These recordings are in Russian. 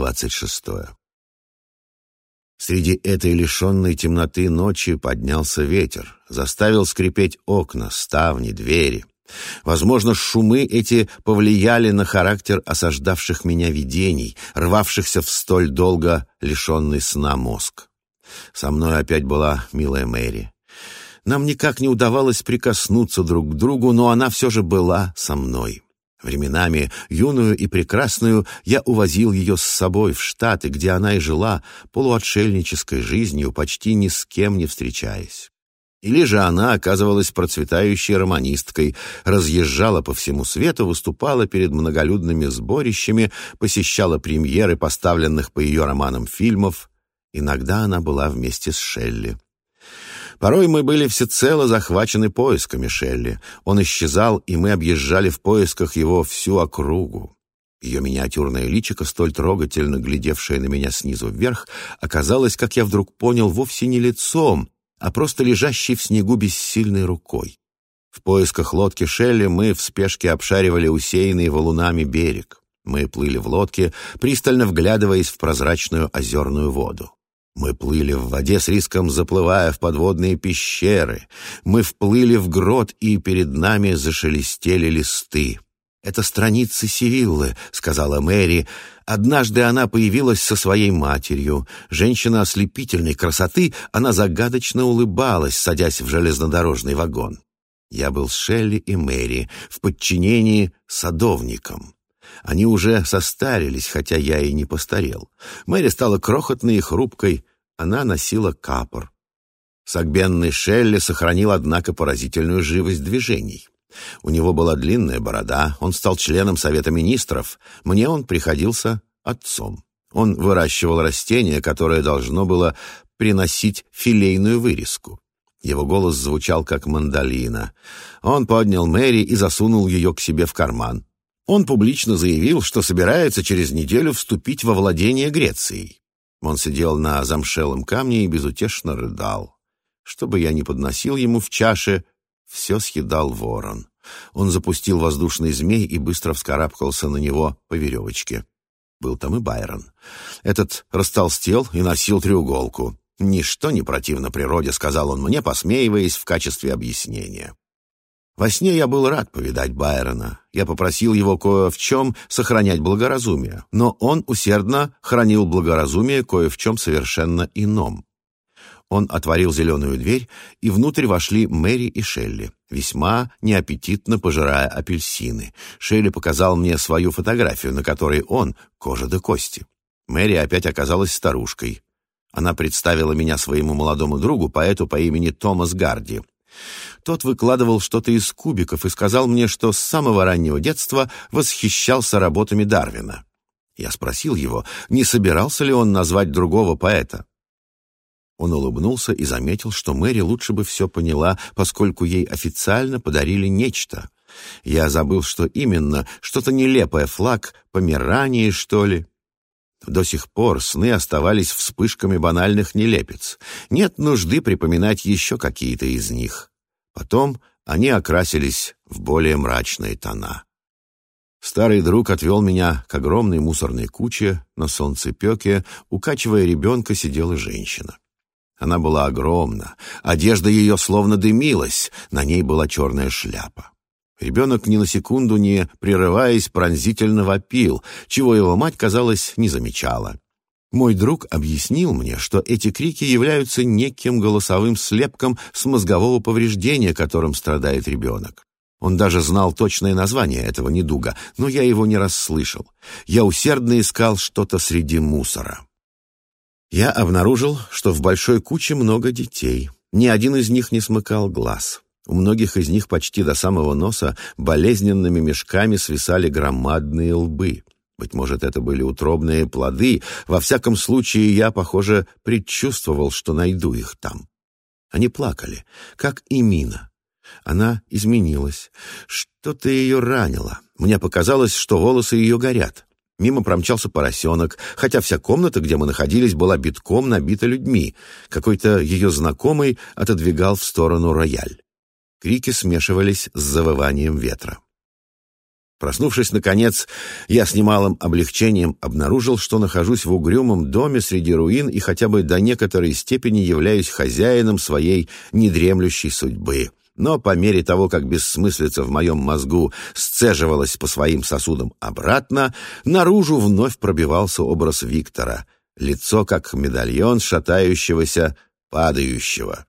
26. Среди этой лишенной темноты ночи поднялся ветер, заставил скрипеть окна, ставни, двери. Возможно, шумы эти повлияли на характер осаждавших меня видений, рвавшихся в столь долго лишенный сна мозг. Со мной опять была милая Мэри. Нам никак не удавалось прикоснуться друг к другу, но она все же была со мной. Временами, юную и прекрасную, я увозил ее с собой в Штаты, где она и жила полуотшельнической жизнью, почти ни с кем не встречаясь. Или же она оказывалась процветающей романисткой, разъезжала по всему свету, выступала перед многолюдными сборищами, посещала премьеры поставленных по ее романам фильмов. Иногда она была вместе с Шелли. Порой мы были всецело захвачены поисками Шелли. Он исчезал, и мы объезжали в поисках его всю округу. Ее миниатюрное личико, столь трогательно глядевшее на меня снизу вверх, оказалось, как я вдруг понял, вовсе не лицом, а просто лежащей в снегу бессильной рукой. В поисках лодки Шелли мы в спешке обшаривали усеянный валунами берег. Мы плыли в лодке, пристально вглядываясь в прозрачную озерную воду. Мы плыли в воде с риском, заплывая в подводные пещеры. Мы вплыли в грот, и перед нами зашелестели листы. «Это страницы Сивиллы», — сказала Мэри. Однажды она появилась со своей матерью. Женщина ослепительной красоты, она загадочно улыбалась, садясь в железнодорожный вагон. Я был с Шелли и Мэри в подчинении садовникам. Они уже состарились, хотя я и не постарел. Мэри стала крохотной и хрупкой, она носила капор. Согбенный Шелли сохранил, однако, поразительную живость движений. У него была длинная борода, он стал членом Совета министров, мне он приходился отцом. Он выращивал растение, которое должно было приносить филейную вырезку. Его голос звучал как мандолина. Он поднял Мэри и засунул ее к себе в карман он публично заявил, что собирается через неделю вступить во владение Грецией. Он сидел на замшелом камне и безутешно рыдал. Что бы я ни подносил ему в чаше, все съедал ворон. Он запустил воздушный змей и быстро вскарабкался на него по веревочке. Был там и Байрон. Этот растолстел и носил треуголку. «Ничто не противно природе», — сказал он мне, посмеиваясь в качестве объяснения. Во сне я был рад повидать Байрона. Я попросил его кое в чем сохранять благоразумие, но он усердно хранил благоразумие кое в чем совершенно ином. Он отворил зеленую дверь, и внутрь вошли Мэри и Шелли, весьма неаппетитно пожирая апельсины. Шелли показал мне свою фотографию, на которой он — кожа до кости. Мэри опять оказалась старушкой. Она представила меня своему молодому другу, поэту по имени Томас Гарди, тот выкладывал что-то из кубиков и сказал мне, что с самого раннего детства восхищался работами Дарвина. Я спросил его, не собирался ли он назвать другого поэта. Он улыбнулся и заметил, что Мэри лучше бы все поняла, поскольку ей официально подарили нечто. Я забыл, что именно, что-то нелепое, флаг Померании, что ли. До сих пор сны оставались вспышками банальных нелепец. Нет нужды припоминать еще какие-то из них. Потом они окрасились в более мрачные тона. Старый друг отвел меня к огромной мусорной куче на солнцепеке, укачивая ребенка сидела женщина. Она была огромна, одежда ее словно дымилась, на ней была черная шляпа. Ребенок ни на секунду не прерываясь пронзительно вопил, чего его мать, казалось, не замечала. Мой друг объяснил мне, что эти крики являются неким голосовым слепком с мозгового повреждения, которым страдает ребенок. Он даже знал точное название этого недуга, но я его не расслышал. Я усердно искал что-то среди мусора. Я обнаружил, что в большой куче много детей. Ни один из них не смыкал глаз. У многих из них почти до самого носа болезненными мешками свисали громадные лбы. Быть может, это были утробные плоды. Во всяком случае, я, похоже, предчувствовал, что найду их там. Они плакали, как и Мина. Она изменилась. Что-то ее ранило. Мне показалось, что волосы ее горят. Мимо промчался поросенок, хотя вся комната, где мы находились, была битком набита людьми. Какой-то ее знакомый отодвигал в сторону рояль. Крики смешивались с завыванием ветра. Проснувшись, наконец, я с немалым облегчением обнаружил, что нахожусь в угрюмом доме среди руин и хотя бы до некоторой степени являюсь хозяином своей недремлющей судьбы. Но по мере того, как бессмыслица в моем мозгу сцеживалась по своим сосудам обратно, наружу вновь пробивался образ Виктора, лицо как медальон шатающегося, падающего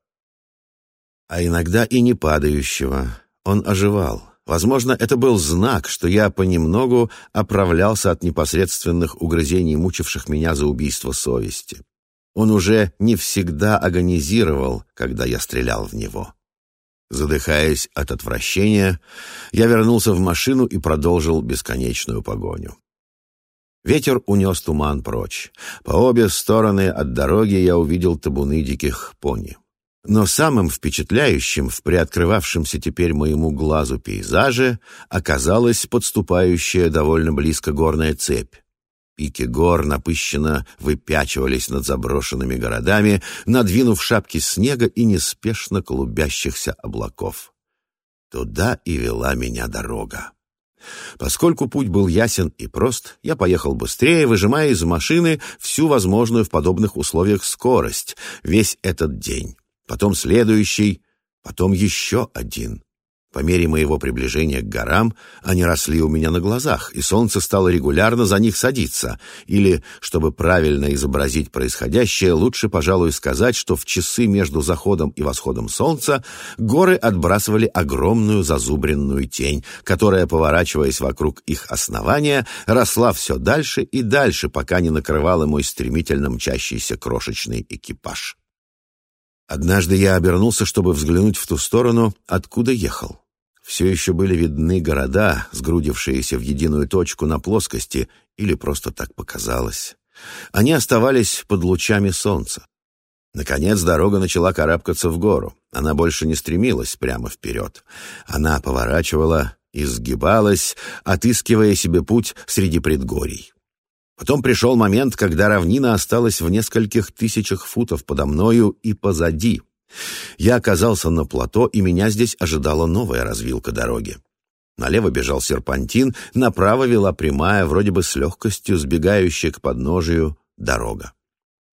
а иногда и не падающего. Он оживал. Возможно, это был знак, что я понемногу оправлялся от непосредственных угрызений, мучивших меня за убийство совести. Он уже не всегда агонизировал, когда я стрелял в него. Задыхаясь от отвращения, я вернулся в машину и продолжил бесконечную погоню. Ветер унес туман прочь. По обе стороны от дороги я увидел табуны диких пони. Но самым впечатляющим в приоткрывавшемся теперь моему глазу пейзаже оказалась подступающая довольно близко горная цепь. Пики гор напыщенно выпячивались над заброшенными городами, надвинув шапки снега и неспешно клубящихся облаков. Туда и вела меня дорога. Поскольку путь был ясен и прост, я поехал быстрее, выжимая из машины всю возможную в подобных условиях скорость весь этот день потом следующий, потом еще один. По мере моего приближения к горам они росли у меня на глазах, и солнце стало регулярно за них садиться. Или, чтобы правильно изобразить происходящее, лучше, пожалуй, сказать, что в часы между заходом и восходом солнца горы отбрасывали огромную зазубренную тень, которая, поворачиваясь вокруг их основания, росла все дальше и дальше, пока не накрывала мой стремительно мчащийся крошечный экипаж. Однажды я обернулся, чтобы взглянуть в ту сторону, откуда ехал. Все еще были видны города, сгрудившиеся в единую точку на плоскости, или просто так показалось. Они оставались под лучами солнца. Наконец дорога начала карабкаться в гору. Она больше не стремилась прямо вперед. Она поворачивала и сгибалась, отыскивая себе путь среди предгорий. Потом пришел момент, когда равнина осталась в нескольких тысячах футов подо мною и позади. Я оказался на плато, и меня здесь ожидала новая развилка дороги. Налево бежал серпантин, направо вела прямая, вроде бы с легкостью сбегающая к подножию, дорога.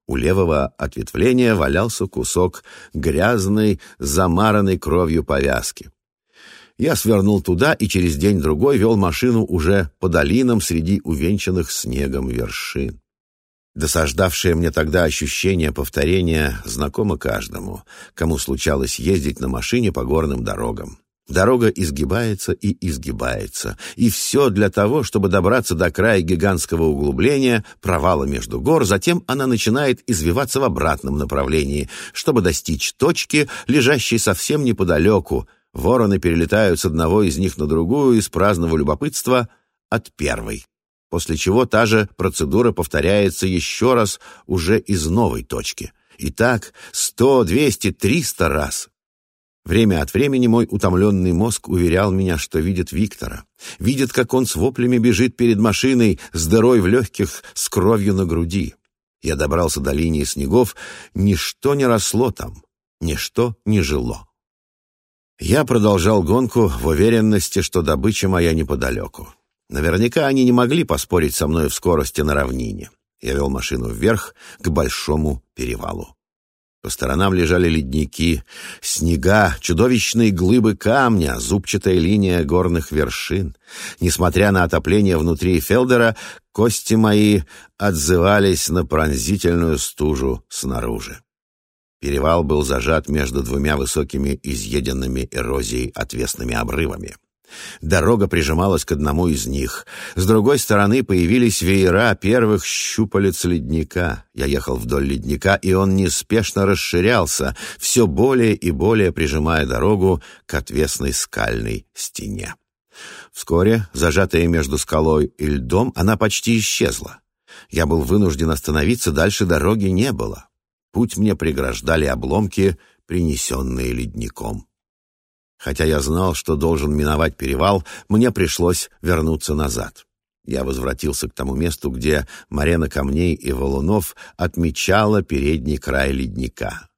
У левого ответвления валялся кусок грязной, замаранной кровью повязки я свернул туда и через день-другой вел машину уже по долинам среди увенчанных снегом вершин. Досаждавшее мне тогда ощущение повторения знакомо каждому, кому случалось ездить на машине по горным дорогам. Дорога изгибается и изгибается, и все для того, чтобы добраться до края гигантского углубления, провала между гор, затем она начинает извиваться в обратном направлении, чтобы достичь точки, лежащей совсем неподалеку, Вороны перелетают с одного из них на другую из праздного любопытства от первой, после чего та же процедура повторяется еще раз уже из новой точки. И так сто, двести, триста раз. Время от времени мой утомленный мозг уверял меня, что видит Виктора. Видит, как он с воплями бежит перед машиной, с дырой в легких, с кровью на груди. Я добрался до линии снегов, ничто не росло там, ничто не жило. Я продолжал гонку в уверенности, что добыча моя неподалеку. Наверняка они не могли поспорить со мной в скорости на равнине. Я вел машину вверх к большому перевалу. По сторонам лежали ледники, снега, чудовищные глыбы камня, зубчатая линия горных вершин. Несмотря на отопление внутри Фелдера, кости мои отзывались на пронзительную стужу снаружи. Перевал был зажат между двумя высокими, изъеденными эрозией отвесными обрывами. Дорога прижималась к одному из них. С другой стороны появились веера первых щупалец ледника. Я ехал вдоль ледника, и он неспешно расширялся, все более и более прижимая дорогу к отвесной скальной стене. Вскоре, зажатая между скалой и льдом, она почти исчезла. Я был вынужден остановиться, дальше дороги не было. Путь мне преграждали обломки, принесенные ледником. Хотя я знал, что должен миновать перевал, мне пришлось вернуться назад. Я возвратился к тому месту, где Марена Камней и Валунов отмечала передний край ледника.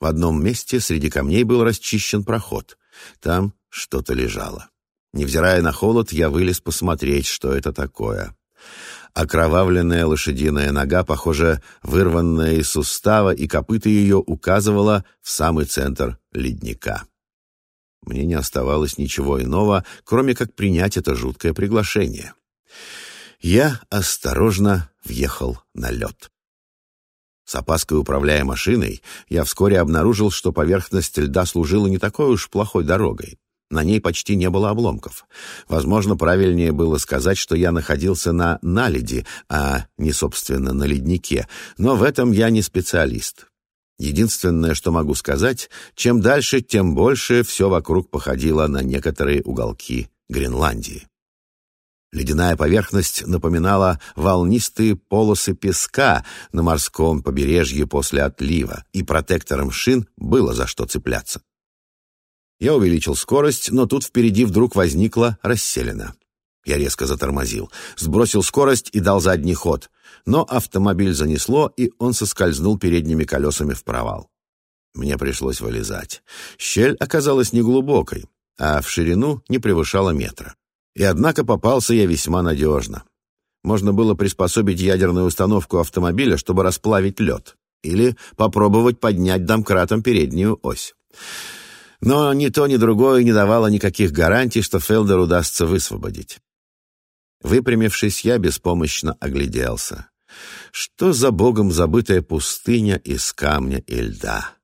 В одном месте среди камней был расчищен проход. Там что-то лежало. Невзирая на холод, я вылез посмотреть, что это такое. Окровавленная лошадиная нога, похоже, вырванная из сустава, и копыта ее указывала в самый центр ледника. Мне не оставалось ничего иного, кроме как принять это жуткое приглашение. Я осторожно въехал на лед. С опаской управляя машиной, я вскоре обнаружил, что поверхность льда служила не такой уж плохой дорогой. На ней почти не было обломков. Возможно, правильнее было сказать, что я находился на наледи, а не, собственно, на леднике. Но в этом я не специалист. Единственное, что могу сказать, чем дальше, тем больше все вокруг походило на некоторые уголки Гренландии. Ледяная поверхность напоминала волнистые полосы песка на морском побережье после отлива, и протектором шин было за что цепляться. Я увеличил скорость, но тут впереди вдруг возникла расселена. Я резко затормозил, сбросил скорость и дал задний ход. Но автомобиль занесло, и он соскользнул передними колесами в провал. Мне пришлось вылезать. Щель оказалась неглубокой, а в ширину не превышала метра. И однако попался я весьма надежно. Можно было приспособить ядерную установку автомобиля, чтобы расплавить лед. Или попробовать поднять домкратом переднюю ось но ни то, ни другое не давало никаких гарантий, что Фелдер удастся высвободить. Выпрямившись, я беспомощно огляделся. Что за богом забытая пустыня из камня и льда?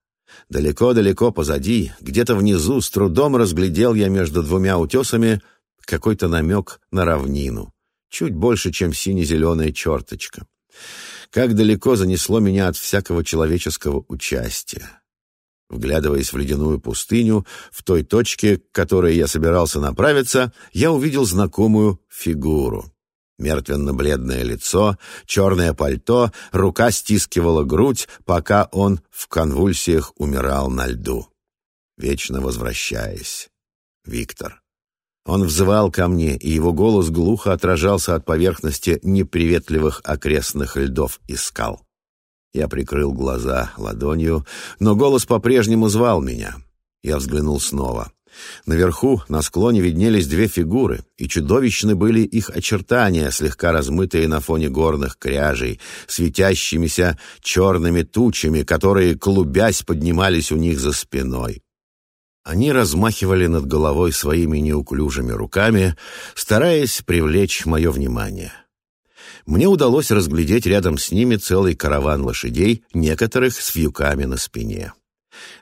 Далеко-далеко позади, где-то внизу, с трудом разглядел я между двумя утесами какой-то намек на равнину, чуть больше, чем сине-зеленая черточка. Как далеко занесло меня от всякого человеческого участия. Вглядываясь в ледяную пустыню, в той точке, к которой я собирался направиться, я увидел знакомую фигуру. Мертвенно-бледное лицо, черное пальто, рука стискивала грудь, пока он в конвульсиях умирал на льду. Вечно возвращаясь. Виктор. Он взывал ко мне, и его голос глухо отражался от поверхности неприветливых окрестных льдов и скал. Я прикрыл глаза ладонью, но голос по-прежнему звал меня. Я взглянул снова. Наверху, на склоне, виднелись две фигуры, и чудовищны были их очертания, слегка размытые на фоне горных кряжей, светящимися черными тучами, которые, клубясь, поднимались у них за спиной. Они размахивали над головой своими неуклюжими руками, стараясь привлечь мое внимание. — мне удалось разглядеть рядом с ними целый караван лошадей, некоторых с фьюками на спине.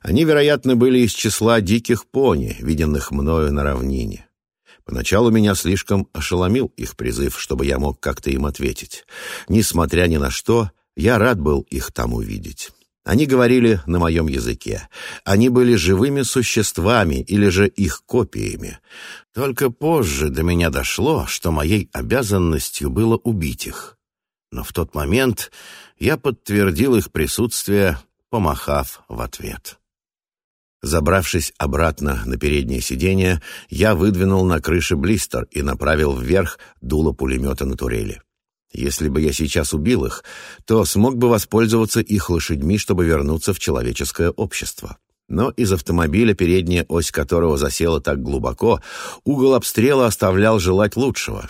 Они, вероятно, были из числа диких пони, виденных мною на равнине. Поначалу меня слишком ошеломил их призыв, чтобы я мог как-то им ответить. Несмотря ни на что, я рад был их там увидеть. Они говорили на моем языке. Они были живыми существами или же их копиями. Только позже до меня дошло, что моей обязанностью было убить их. Но в тот момент я подтвердил их присутствие, помахав в ответ. Забравшись обратно на переднее сиденье, я выдвинул на крыше блистер и направил вверх дуло пулемета на турели. Если бы я сейчас убил их, то смог бы воспользоваться их лошадьми, чтобы вернуться в человеческое общество. Но из автомобиля, передняя ось которого засела так глубоко, угол обстрела оставлял желать лучшего.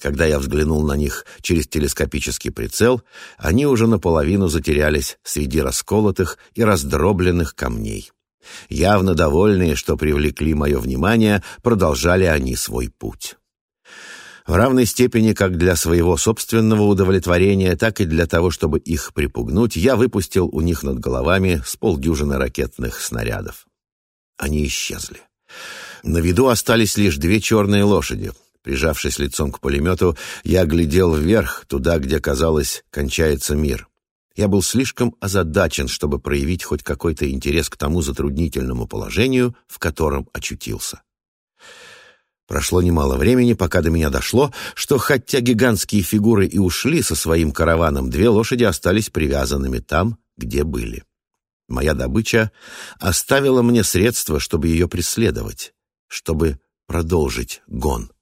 Когда я взглянул на них через телескопический прицел, они уже наполовину затерялись среди расколотых и раздробленных камней. Явно довольные, что привлекли мое внимание, продолжали они свой путь в равной степени как для своего собственного удовлетворения, так и для того, чтобы их припугнуть, я выпустил у них над головами с полдюжины ракетных снарядов. Они исчезли. На виду остались лишь две черные лошади. Прижавшись лицом к пулемету, я глядел вверх, туда, где, казалось, кончается мир. Я был слишком озадачен, чтобы проявить хоть какой-то интерес к тому затруднительному положению, в котором очутился. Прошло немало времени, пока до меня дошло, что хотя гигантские фигуры и ушли со своим караваном, две лошади остались привязанными там, где были. Моя добыча оставила мне средства, чтобы ее преследовать, чтобы продолжить гон.